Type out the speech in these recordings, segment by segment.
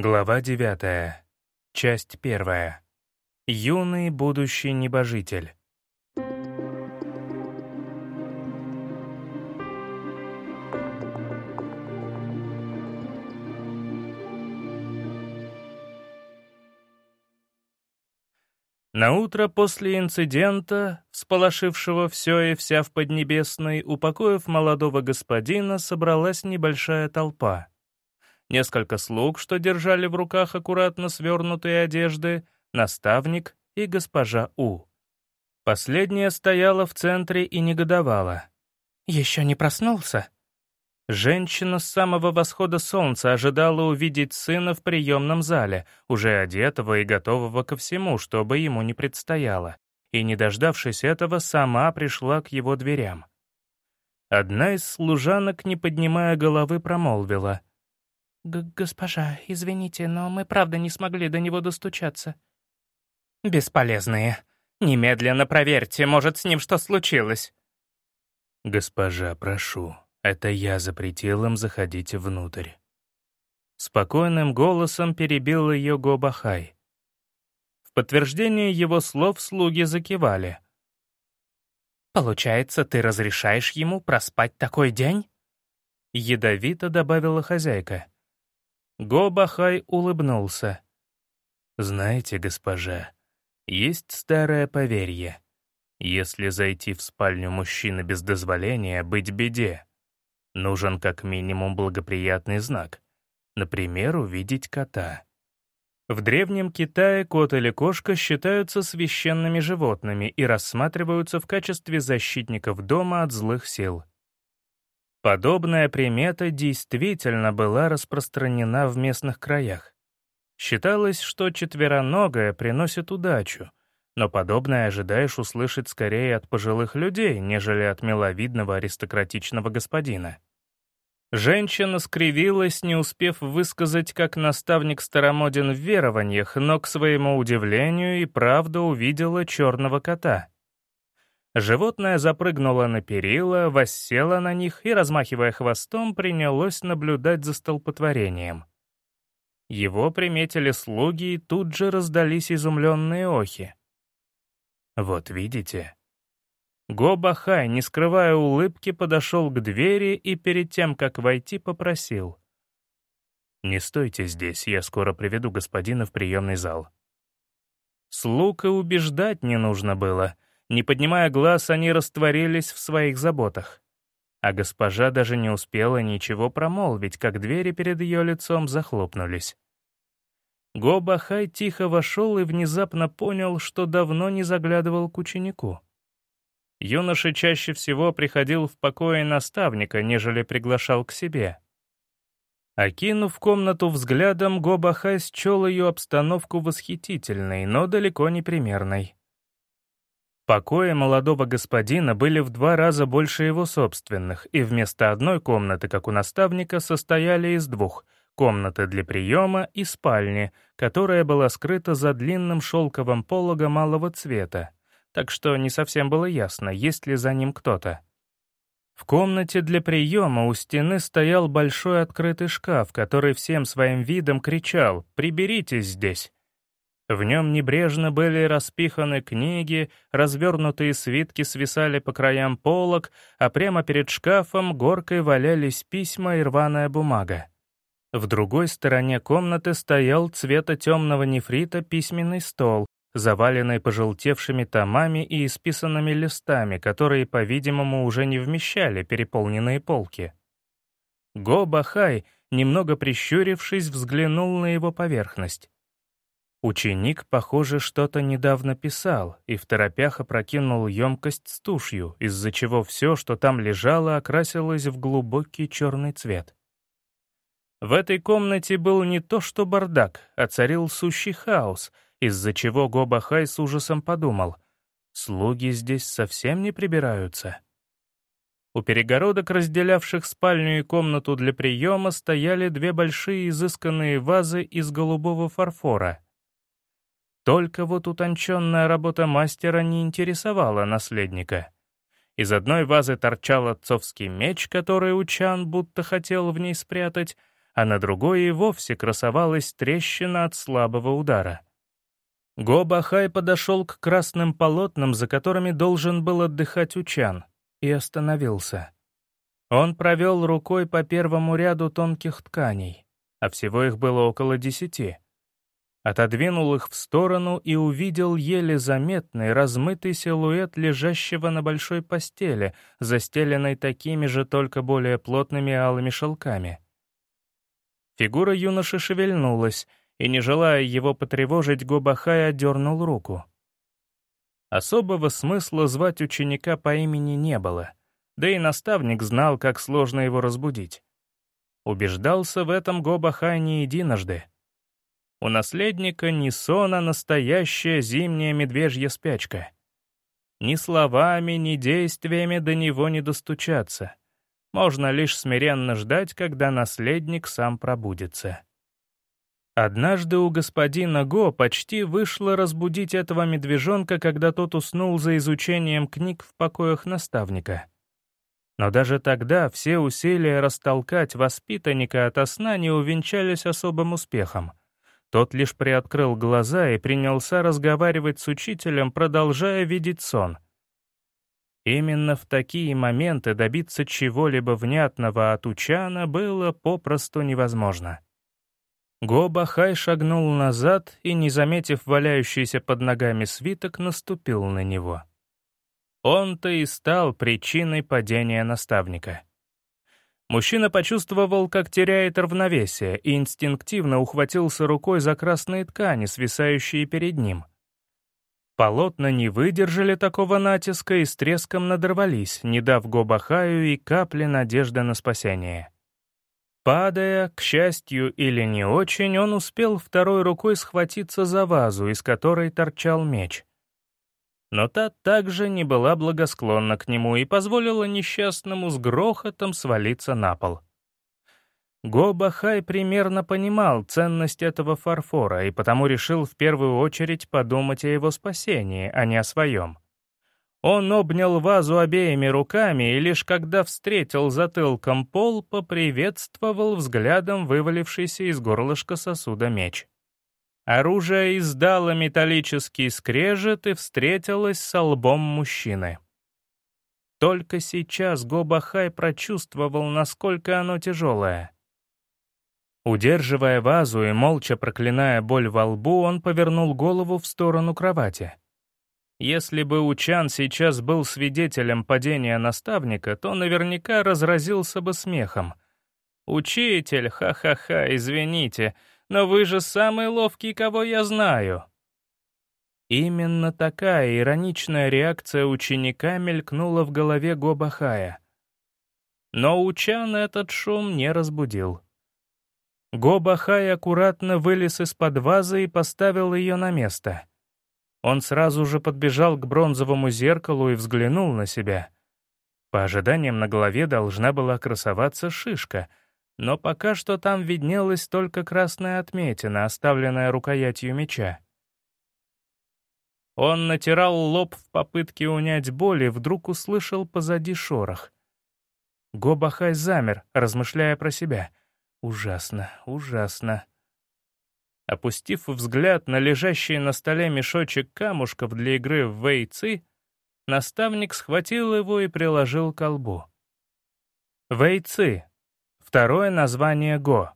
Глава 9. Часть 1. Юный будущий небожитель. На утро после инцидента, всполошившего все и вся в Поднебесной, упокоив молодого господина, собралась небольшая толпа — несколько слуг, что держали в руках аккуратно свернутые одежды, наставник и госпожа У. Последняя стояла в центре и негодовала. «Еще не проснулся?» Женщина с самого восхода солнца ожидала увидеть сына в приемном зале, уже одетого и готового ко всему, чтобы ему не предстояло, и, не дождавшись этого, сама пришла к его дверям. Одна из служанок, не поднимая головы, промолвила. Г «Госпожа, извините, но мы правда не смогли до него достучаться». «Бесполезные. Немедленно проверьте, может, с ним что случилось». «Госпожа, прошу, это я запретил им заходить внутрь». Спокойным голосом перебил ее Гобахай. В подтверждение его слов слуги закивали. «Получается, ты разрешаешь ему проспать такой день?» Ядовито добавила хозяйка. Гобахай улыбнулся. «Знаете, госпожа, есть старое поверье. Если зайти в спальню мужчины без дозволения, быть беде. Нужен как минимум благоприятный знак. Например, увидеть кота». В Древнем Китае кот или кошка считаются священными животными и рассматриваются в качестве защитников дома от злых сил. Подобная примета действительно была распространена в местных краях. Считалось, что четвероногая приносит удачу, но подобное ожидаешь услышать скорее от пожилых людей, нежели от миловидного аристократичного господина. Женщина скривилась, не успев высказать, как наставник старомоден в верованиях, но, к своему удивлению, и правда увидела черного кота — Животное запрыгнуло на перила, воссело на них и, размахивая хвостом, принялось наблюдать за столпотворением. Его приметили слуги, и тут же раздались изумленные охи. «Вот видите?» Гобахай, не скрывая улыбки, подошел к двери и перед тем, как войти, попросил. «Не стойте здесь, я скоро приведу господина в приемный зал». Слуг и убеждать не нужно было — не поднимая глаз, они растворились в своих заботах. А госпожа даже не успела ничего промолвить, как двери перед ее лицом захлопнулись. Гобахай тихо вошел и внезапно понял, что давно не заглядывал к ученику. Юноша чаще всего приходил в покое наставника, нежели приглашал к себе. Окинув комнату взглядом, Гобахай счел ее обстановку восхитительной, но далеко не примерной. Покои молодого господина были в два раза больше его собственных, и вместо одной комнаты, как у наставника, состояли из двух — комнаты для приема и спальни, которая была скрыта за длинным шелковым пологом малого цвета, так что не совсем было ясно, есть ли за ним кто-то. В комнате для приема у стены стоял большой открытый шкаф, который всем своим видом кричал «Приберитесь здесь!» В нем небрежно были распиханы книги, развернутые свитки свисали по краям полок, а прямо перед шкафом горкой валялись письма и рваная бумага. В другой стороне комнаты стоял цвета темного нефрита письменный стол, заваленный пожелтевшими томами и исписанными листами, которые, по-видимому, уже не вмещали переполненные полки. Го Бахай, немного прищурившись, взглянул на его поверхность. Ученик, похоже, что-то недавно писал и в торопях опрокинул емкость с тушью, из-за чего все, что там лежало, окрасилось в глубокий черный цвет. В этой комнате был не то что бардак, а царил сущий хаос, из-за чего Гобахай с ужасом подумал, слуги здесь совсем не прибираются. У перегородок, разделявших спальню и комнату для приема, стояли две большие изысканные вазы из голубого фарфора — только вот утонченная работа мастера не интересовала наследника. Из одной вазы торчал отцовский меч, который Учан будто хотел в ней спрятать, а на другой и вовсе красовалась трещина от слабого удара. Го-Бахай подошел к красным полотнам, за которыми должен был отдыхать Учан, и остановился. Он провел рукой по первому ряду тонких тканей, а всего их было около десяти. Отодвинул их в сторону и увидел еле заметный, размытый силуэт лежащего на большой постели, застеленной такими же, только более плотными алыми шелками. Фигура юноши шевельнулась, и, не желая его потревожить, Гобахай отдернул руку. Особого смысла звать ученика по имени не было, да и наставник знал, как сложно его разбудить. Убеждался в этом Гобахай не единожды. У наследника не сон, а настоящая зимняя медвежья спячка. Ни словами, ни действиями до него не достучаться. Можно лишь смиренно ждать, когда наследник сам пробудится. Однажды у господина Го почти вышло разбудить этого медвежонка, когда тот уснул за изучением книг в покоях наставника. Но даже тогда все усилия растолкать воспитанника ото сна не увенчались особым успехом. Тот лишь приоткрыл глаза и принялся разговаривать с учителем, продолжая видеть сон — Именно в такие моменты добиться чего-либо внятного от Учана было попросту невозможно. Гобахай шагнул назад и, не заметив валяющийся под ногами свиток, наступил на него. Он-то и стал причиной падения наставника. Мужчина почувствовал, как теряет равновесие, и инстинктивно ухватился рукой за красные ткани, свисающие перед ним — Полотна не выдержали такого натиска и с треском надорвались, не дав Гобахаю и капли надежды на спасение. Падая, к счастью или не очень, он успел второй рукой схватиться за вазу, из которой торчал меч. Но та также не была благосклонна к нему и позволила несчастному с грохотом свалиться на пол. Го Бахай примерно понимал ценность этого фарфора и потому решил в первую очередь подумать о его спасении, а не о своем. Он обнял вазу обеими руками и лишь когда встретил затылком пол, поприветствовал взглядом вывалившийся из горлышка сосуда меч. Оружие издало металлический скрежет и встретилось со лбом мужчины. Только сейчас Гобахай прочувствовал, насколько оно тяжелое — Удерживая вазу и молча проклиная боль во лбу, он повернул голову в сторону кровати. Если бы Учан сейчас был свидетелем падения наставника, то наверняка разразился бы смехом. «Учитель, ха-ха-ха, извините, но вы же самый ловкий, кого я знаю». Именно такая ироничная реакция ученика мелькнула в голове Гобахая. Но Учан этот шум не разбудил. Гобахай аккуратно вылез из-под вазы и поставил ее на место. Он сразу же подбежал к бронзовому зеркалу и взглянул на себя. По ожиданиям на голове должна была красоваться шишка, но пока что там виднелась только красная отметина, оставленная рукоятью меча. Он натирал лоб в попытке унять боль и вдруг услышал позади шорох. Гобахай замер, размышляя про себя — Ужасно, ужасно. Опустив взгляд на лежащий на столе мешочек камушков для игры в вейцы, наставник схватил его и приложил к колбу. Вейцы — второе название Го.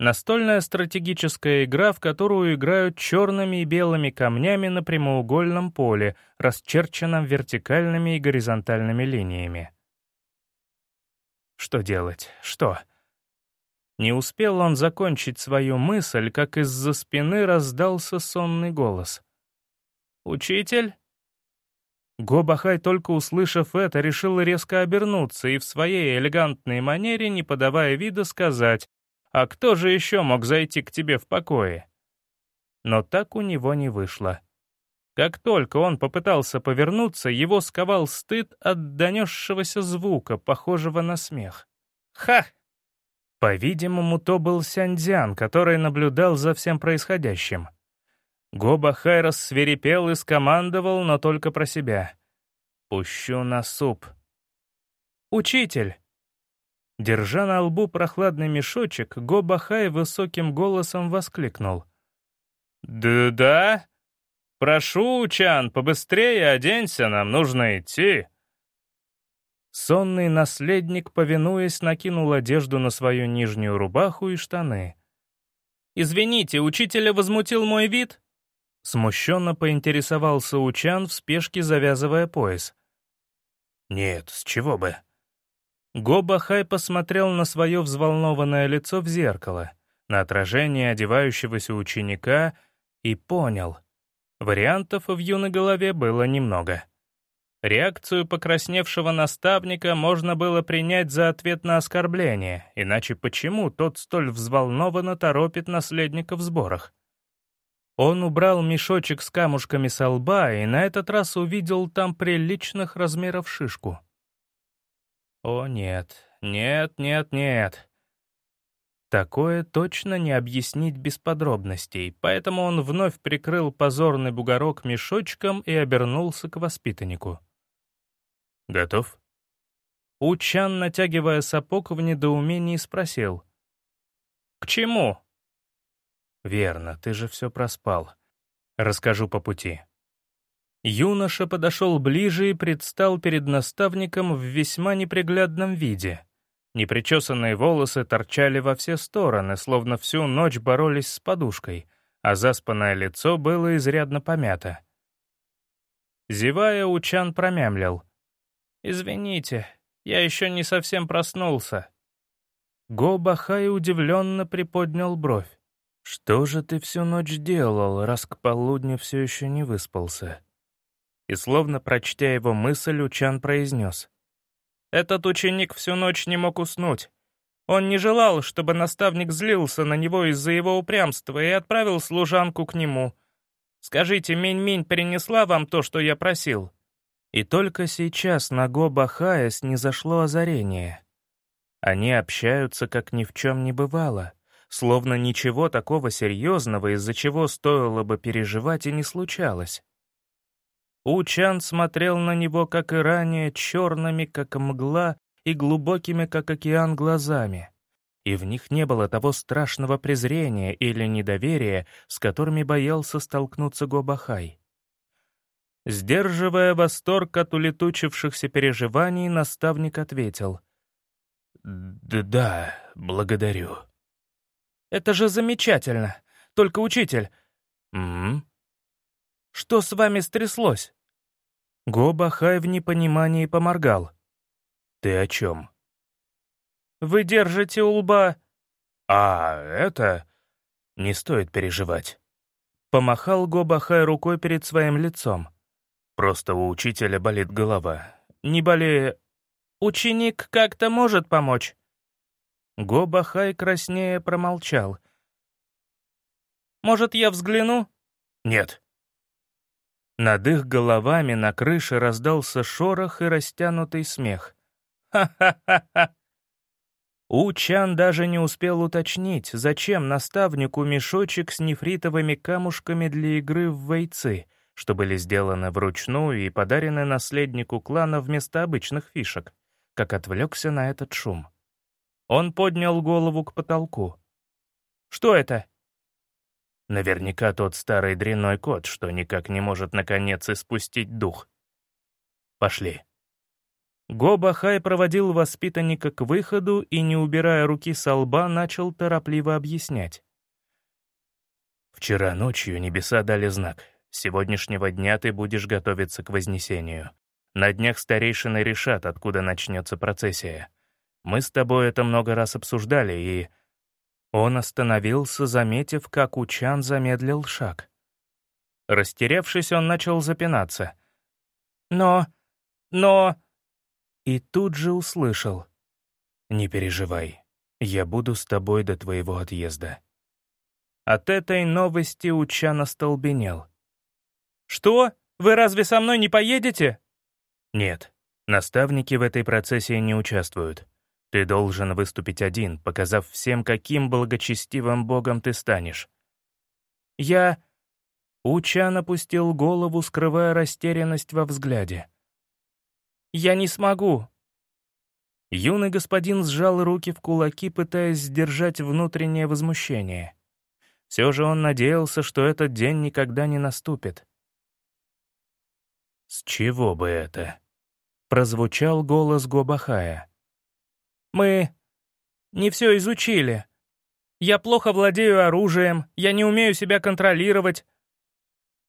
Настольная стратегическая игра, в которую играют черными и белыми камнями на прямоугольном поле, расчерченном вертикальными и горизонтальными линиями. Что делать? Что? Не успел он закончить свою мысль, как из-за спины раздался сонный голос. «Учитель?» Гобахай, только услышав это, решил резко обернуться и в своей элегантной манере, не подавая вида, сказать, «А кто же еще мог зайти к тебе в покое?» Но так у него не вышло. Как только он попытался повернуться, его сковал стыд от донесшегося звука, похожего на смех. «Ха! По-видимому, то был Сяньцзян, который наблюдал за всем происходящим. Гоба Хайрос свирепел и скомандовал, но только про себя. «Пущу на суп». «Учитель!» Держа на лбу прохладный мешочек, Го Бахай высоким голосом воскликнул. «Да-да? Прошу, Чан, побыстрее оденься, нам нужно идти». Сонный наследник, повинуясь, накинул одежду на свою нижнюю рубаху и штаны. «Извините, учителя возмутил мой вид?» Смущенно поинтересовался Учан в спешке, завязывая пояс. «Нет, с чего бы?» Го Бахай посмотрел на свое взволнованное лицо в зеркало, на отражение одевающегося ученика и понял. Вариантов в юной голове было немного. Реакцию покрасневшего наставника можно было принять за ответ на оскорбление, иначе почему тот столь взволнованно торопит наследника в сборах? Он убрал мешочек с камушками со лба и на этот раз увидел там приличных размеров шишку. О нет, нет, нет, нет. Такое точно не объяснить без подробностей, поэтому он вновь прикрыл позорный бугорок мешочком и обернулся к воспитаннику. «Готов?» Учан, натягивая сапог, в недоумении спросил. «К чему?» «Верно, ты же все проспал. Расскажу по пути». Юноша подошел ближе и предстал перед наставником в весьма неприглядном виде. Непричесанные волосы торчали во все стороны, словно всю ночь боролись с подушкой, а заспанное лицо было изрядно помято. Зевая, Учан промямлил. «Извините, я еще не совсем проснулся». Го Бахай удивленно приподнял бровь. «Что же ты всю ночь делал, раз к полудню все еще не выспался?» и, словно прочтя его мысль, Учан произнес. «Этот ученик всю ночь не мог уснуть. Он не желал, чтобы наставник злился на него из-за его упрямства и отправил служанку к нему. Скажите, Минь-Минь перенесла вам то, что я просил?» И только сейчас на Го Бахая снизошло озарение. Они общаются, как ни в чем не бывало, словно ничего такого серьезного, из-за чего стоило бы переживать, и не случалось. Учан смотрел на него, как и ранее, черными, как мгла, и глубокими, как океан, глазами. И в них не было того страшного презрения или недоверия, с которыми боялся столкнуться Гобахай. Сдерживая восторг от улетучившихся переживаний, наставник ответил. «Да, благодарю». «Это же замечательно. Только, учитель...» «М-м?» Что с вами стряслось?» Гобахай в непонимании поморгал. «Ты о чем?» «Вы держите у лба...» «А, это...» «Не стоит переживать». Помахал Гобахай рукой перед своим лицом. «Просто у учителя болит голова. Не болея...» «Ученик как-то может помочь?» Гобахай краснее промолчал. «Может, я взгляну?» «Нет», над их головами на крыше раздался шорох и растянутый смех. «Ха-ха-ха-ха!» Учан даже не успел уточнить, зачем наставнику мешочек с нефритовыми камушками для игры в войцы, что были сделаны вручную и подарены наследнику клана вместо обычных фишек, как отвлекся на этот шум. Он поднял голову к потолку. «Что это?» Наверняка тот старый дрянной кот, что никак не может наконец испустить дух. Пошли. Гобахай проводил воспитанника к выходу и, не убирая руки со лба, начал торопливо объяснять. «Вчера ночью небеса дали знак. С сегодняшнего дня ты будешь готовиться к Вознесению. На днях старейшины решат, откуда начнется процессия. Мы с тобой это много раз обсуждали, и он остановился, заметив, как Учан замедлил шаг. Растерявшись, он начал запинаться. «Но... но...» И тут же услышал. «Не переживай, я буду с тобой до твоего отъезда». От этой новости Учан остолбенел. «Что? Вы разве со мной не поедете?» «Нет, наставники в этой процессии не участвуют. Ты должен выступить один, показав всем, каким благочестивым богом ты станешь. Я... Учан опустил голову, скрывая растерянность во взгляде. «Я не смогу». Юный господин сжал руки в кулаки, пытаясь сдержать внутреннее возмущение. Все же он надеялся, что этот день никогда не наступит. «С чего бы это?» — прозвучал голос Гобахая. «Мы не все изучили. Я плохо владею оружием, я не умею себя контролировать».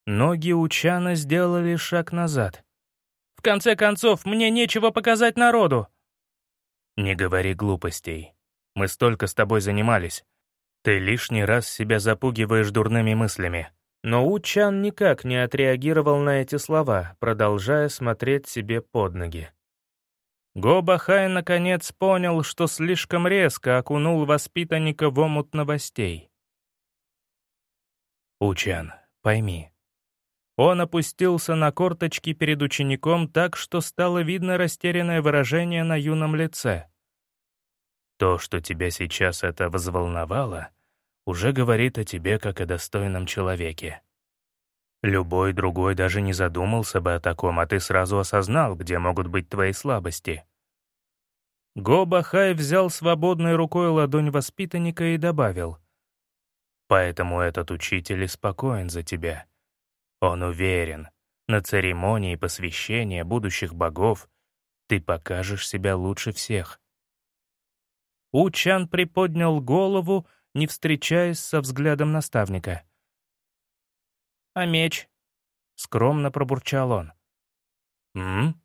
Ноги у Чана сделали шаг назад. «В конце концов, мне нечего показать народу». «Не говори глупостей. Мы столько с тобой занимались. Ты лишний раз себя запугиваешь дурными мыслями. Но Учан никак не отреагировал на эти слова, продолжая смотреть себе под ноги. Го Бахай наконец понял, что слишком резко окунул воспитанника в омут новостей. «Учан, пойми». Он опустился на корточки перед учеником так, что стало видно растерянное выражение на юном лице. «То, что тебя сейчас это взволновало — уже говорит о тебе как о достойном человеке. Любой другой даже не задумался бы о таком, а ты сразу осознал, где могут быть твои слабости. Го Бахай взял свободной рукой ладонь воспитанника и добавил. «Поэтому этот учитель и спокоен за тебя. Он уверен, на церемонии посвящения будущих богов ты покажешь себя лучше всех». Учан приподнял голову, не встречаясь со взглядом наставника. «А меч?» — скромно пробурчал он. «М?»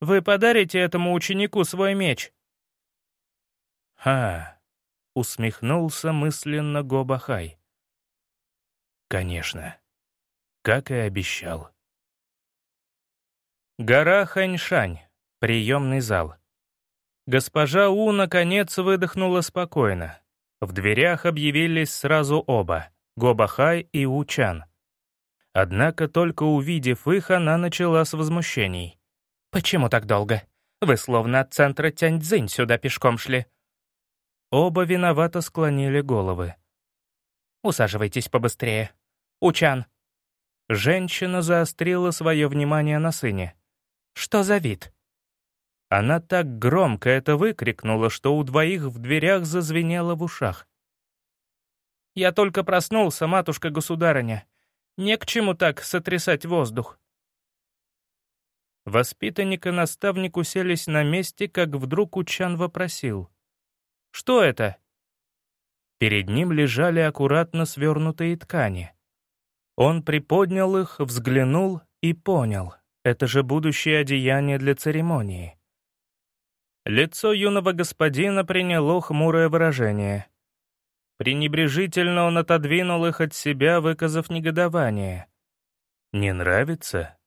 «Вы подарите этому ученику свой меч?» «Ха!» — усмехнулся мысленно Гобахай. «Конечно. Как и обещал». Гора Ханьшань, приемный зал. Госпожа У наконец выдохнула спокойно. В дверях объявились сразу оба — Гобахай и Учан. Однако, только увидев их, она начала с возмущений. «Почему так долго? Вы словно от центра Тяньцзинь сюда пешком шли». Оба виновато склонили головы. «Усаживайтесь побыстрее. Учан». Женщина заострила свое внимание на сыне. «Что за вид?» Она так громко это выкрикнула, что у двоих в дверях зазвенело в ушах. «Я только проснулся, матушка-государыня. Не к чему так сотрясать воздух». Воспитанник и наставник уселись на месте, как вдруг Учан вопросил. «Что это?» Перед ним лежали аккуратно свернутые ткани. Он приподнял их, взглянул и понял. Это же будущее одеяние для церемонии. Лицо юного господина приняло хмурое выражение. Пренебрежительно он отодвинул их от себя, выказав негодование. «Не нравится?»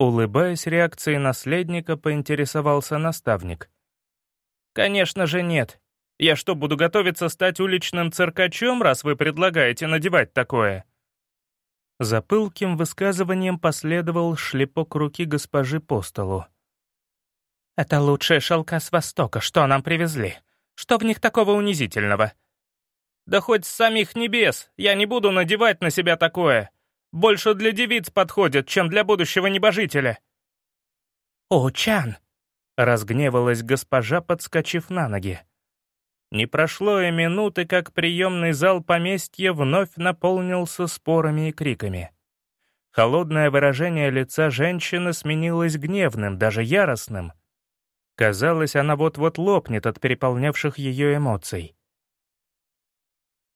Улыбаясь реакции наследника, поинтересовался наставник. «Конечно же нет. Я что, буду готовиться стать уличным циркачом, раз вы предлагаете надевать такое?» За пылким высказыванием последовал шлепок руки госпожи по столу. «Это лучшие шелка с Востока, что нам привезли. Что в них такого унизительного?» «Да хоть с самих небес, я не буду надевать на себя такое. Больше для девиц подходит, чем для будущего небожителя». «О, Чан!» — разгневалась госпожа, подскочив на ноги. Не прошло и минуты, как приемный зал поместья вновь наполнился спорами и криками. Холодное выражение лица женщины сменилось гневным, даже яростным. Казалось, она вот-вот лопнет от переполнявших ее эмоций.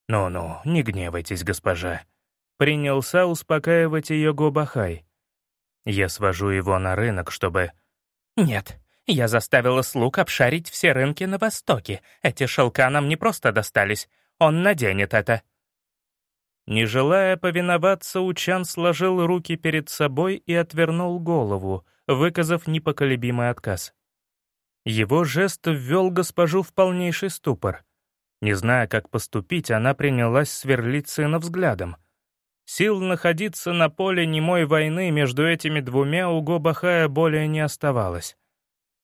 «Ну-ну, не гневайтесь, госпожа», — принялся успокаивать ее Гобахай. «Я свожу его на рынок, чтобы...» «Нет, я заставила слуг обшарить все рынки на Востоке. Эти шелка нам не просто достались. Он наденет это». Не желая повиноваться, Учан сложил руки перед собой и отвернул голову, выказав непоколебимый отказ. Его жест ввел госпожу в полнейший ступор. Не зная, как поступить, она принялась сверлить сына взглядом. Сил находиться на поле немой войны между этими двумя у Гобахая более не оставалось.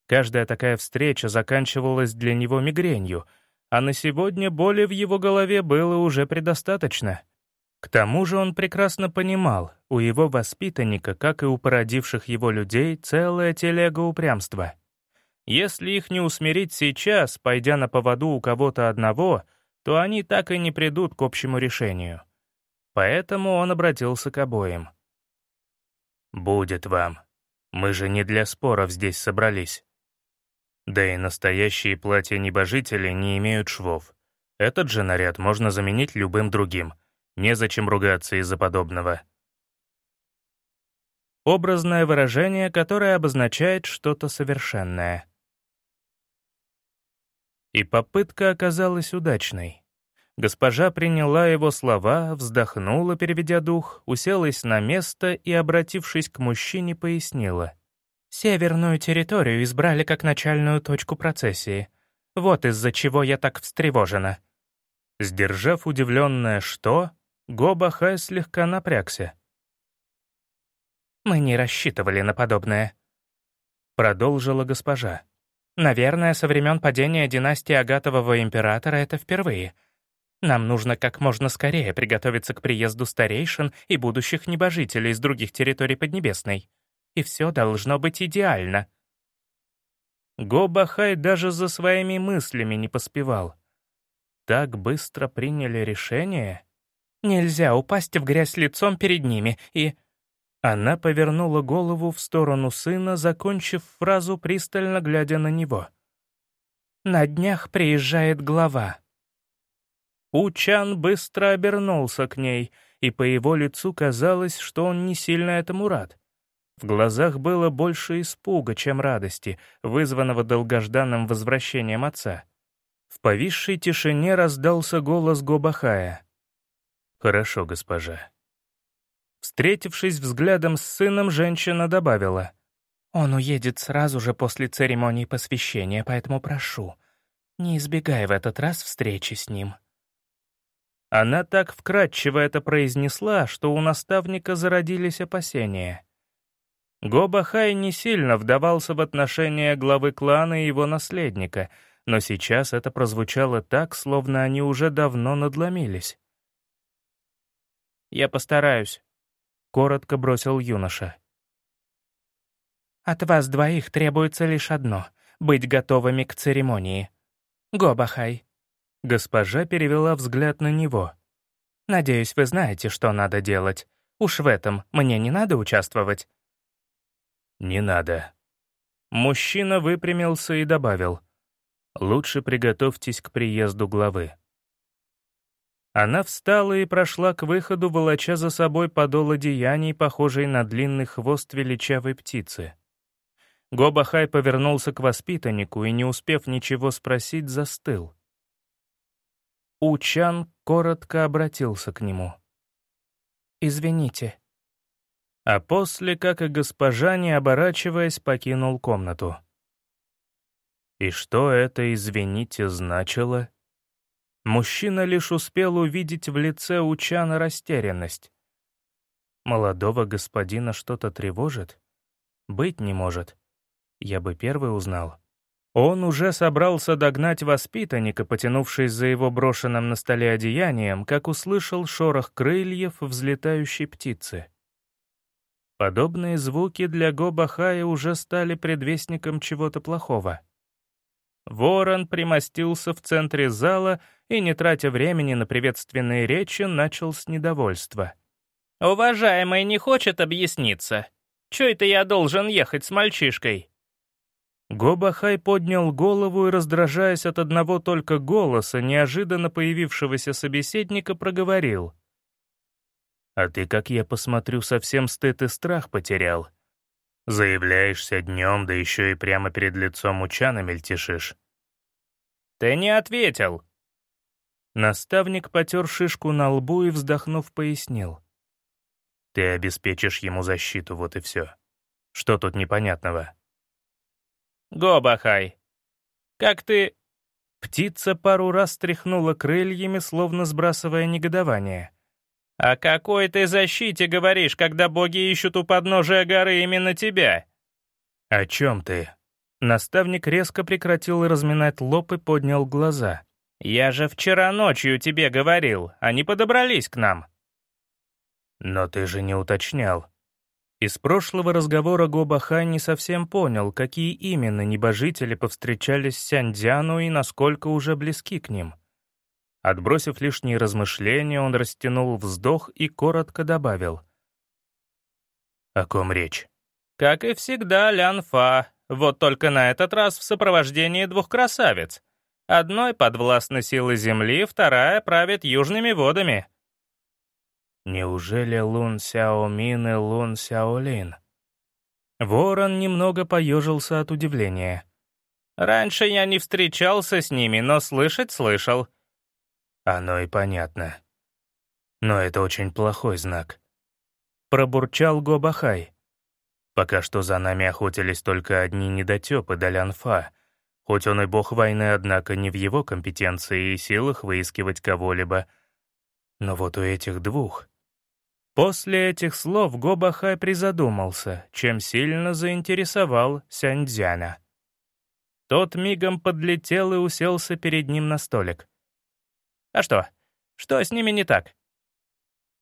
Каждая такая встреча заканчивалась для него мигренью, а на сегодня боли в его голове было уже предостаточно. К тому же он прекрасно понимал, у его воспитанника, как и у породивших его людей, целая телега упрямства — Если их не усмирить сейчас, пойдя на поводу у кого-то одного, то они так и не придут к общему решению. Поэтому он обратился к обоим. «Будет вам. Мы же не для споров здесь собрались. Да и настоящие платья небожителей не имеют швов. Этот же наряд можно заменить любым другим. Незачем ругаться из-за подобного». Образное выражение, которое обозначает что-то совершенное. И попытка оказалась удачной. Госпожа приняла его слова, вздохнула, переведя дух, уселась на место и, обратившись к мужчине, пояснила. «Северную территорию избрали как начальную точку процессии. Вот из-за чего я так встревожена». Сдержав удивленное «что?», Гобахай слегка напрягся. «Мы не рассчитывали на подобное», — продолжила госпожа. «Наверное, со времен падения династии Агатового императора это впервые — нам нужно как можно скорее приготовиться к приезду старейшин и будущих небожителей из других территорий Поднебесной. И все должно быть идеально. Гобахай даже за своими мыслями не поспевал. Так быстро приняли решение? Нельзя упасть в грязь лицом перед ними, и... Она повернула голову в сторону сына, закончив фразу, пристально глядя на него. «На днях приезжает глава. Учан быстро обернулся к ней, и по его лицу казалось, что он не сильно этому рад. В глазах было больше испуга, чем радости, вызванного долгожданным возвращением отца. В повисшей тишине раздался голос Гобахая. «Хорошо, госпожа». Встретившись взглядом с сыном, женщина добавила. «Он уедет сразу же после церемонии посвящения, поэтому прошу, не избегай в этот раз встречи с ним». Она так вкратчиво это произнесла, что у наставника зародились опасения. Гобахай не сильно вдавался в отношения главы клана и его наследника, но сейчас это прозвучало так, словно они уже давно надломились. «Я постараюсь», — коротко бросил юноша. «От вас двоих требуется лишь одно — быть готовыми к церемонии. Гобахай, Госпожа перевела взгляд на него. «Надеюсь, вы знаете, что надо делать. Уж в этом мне не надо участвовать». «Не надо». Мужчина выпрямился и добавил. «Лучше приготовьтесь к приезду главы». Она встала и прошла к выходу, волоча за собой подол одеяний, похожий на длинный хвост величавой птицы. Гобахай повернулся к воспитаннику и, не успев ничего спросить, застыл. Учан коротко обратился к нему. «Извините». А после, как и госпожа, не оборачиваясь, покинул комнату. И что это «извините» значило? Мужчина лишь успел увидеть в лице Учана растерянность. Молодого господина что-то тревожит? Быть не может. Я бы первый узнал. Он уже собрался догнать воспитанника, потянувшись за его брошенным на столе одеянием, как услышал шорох крыльев взлетающей птицы. Подобные звуки для Гобахая уже стали предвестником чего-то плохого. Ворон примостился в центре зала и, не тратя времени на приветственные речи, начал с недовольства. «Уважаемый не хочет объясниться. Чё это я должен ехать с мальчишкой?» Гобахай поднял голову и, раздражаясь от одного только голоса, неожиданно появившегося собеседника, проговорил. «А ты, как я посмотрю, совсем стыд и страх потерял. Заявляешься днем, да еще и прямо перед лицом Учана мельтешишь». «Ты не ответил!» Наставник потер шишку на лбу и, вздохнув, пояснил. «Ты обеспечишь ему защиту, вот и все. Что тут непонятного?» Гобахай. Как ты...» Птица пару раз стряхнула крыльями, словно сбрасывая негодование. «О какой ты защите говоришь, когда боги ищут у подножия горы именно тебя?» «О чем ты?» Наставник резко прекратил разминать лоб и поднял глаза. «Я же вчера ночью тебе говорил, они подобрались к нам». «Но ты же не уточнял». Из прошлого разговора Гобахай не совсем понял, какие именно небожители повстречались с Сяндзяну и насколько уже близки к ним. Отбросив лишние размышления, он растянул вздох и коротко добавил. «О ком речь?» «Как и всегда, Лян Фа, вот только на этот раз в сопровождении двух красавиц. Одной подвластны силы Земли, вторая правит южными водами». Неужели Лун Сяомин и Лун Сяолин? Ворон немного поежился от удивления. «Раньше я не встречался с ними, но слышать слышал». «Оно и понятно. Но это очень плохой знак». Пробурчал Гобахай. Пока что за нами охотились только одни недотепы Далянфа, хоть он и бог войны, однако не в его компетенции и силах выискивать кого-либо. Но вот у этих двух После этих слов Гобахай призадумался, чем сильно заинтересовал Сяньцзяна. Тот мигом подлетел и уселся перед ним на столик. «А что? Что с ними не так?»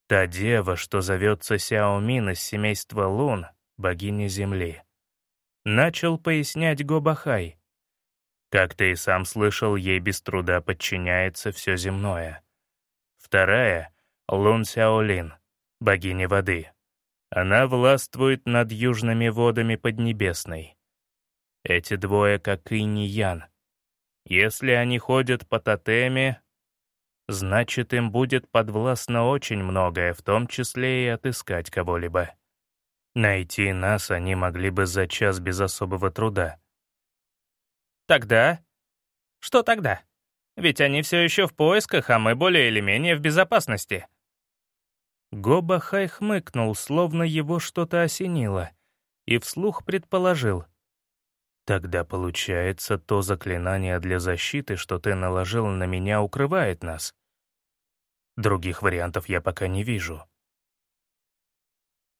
«Та дева, что зовется Сяомин из семейства Лун, богиня Земли». Начал пояснять Гобахай. Как ты и сам слышал, ей без труда подчиняется все земное. Вторая — Лун Сяолин — богини воды. Она властвует над южными водами Поднебесной. Эти двое как инь и ян. Если они ходят по тотеме, значит, им будет подвластно очень многое, в том числе и отыскать кого-либо. Найти нас они могли бы за час без особого труда. Тогда? Что тогда? Ведь они все еще в поисках, а мы более или менее в безопасности. Гобахай хмыкнул, словно его что-то осенило, и вслух предположил. «Тогда, получается, то заклинание для защиты, что ты наложил на меня, укрывает нас. Других вариантов я пока не вижу».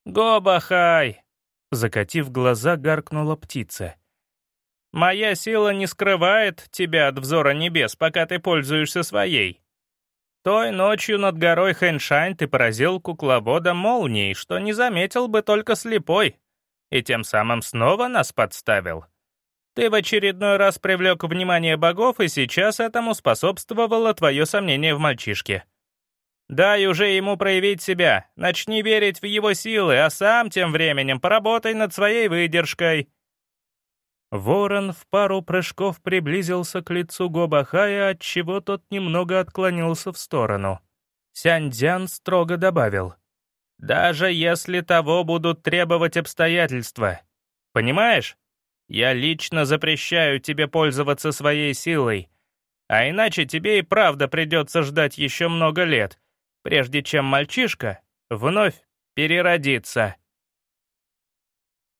«Гобахай!» — закатив глаза, гаркнула птица. «Моя сила не скрывает тебя от взора небес, пока ты пользуешься своей. Той ночью над горой Хэншань ты поразил кукловода молнией, что не заметил бы только слепой, и тем самым снова нас подставил. Ты в очередной раз привлек внимание богов, и сейчас этому способствовало твое сомнение в мальчишке. Дай уже ему проявить себя, начни верить в его силы, а сам тем временем поработай над своей выдержкой. Ворон в пару прыжков приблизился к лицу Гобахая, отчего тот немного отклонился в сторону. Сяньцзян строго добавил. «Даже если того будут требовать обстоятельства. Понимаешь? Я лично запрещаю тебе пользоваться своей силой. А иначе тебе и правда придется ждать еще много лет, прежде чем мальчишка вновь переродится».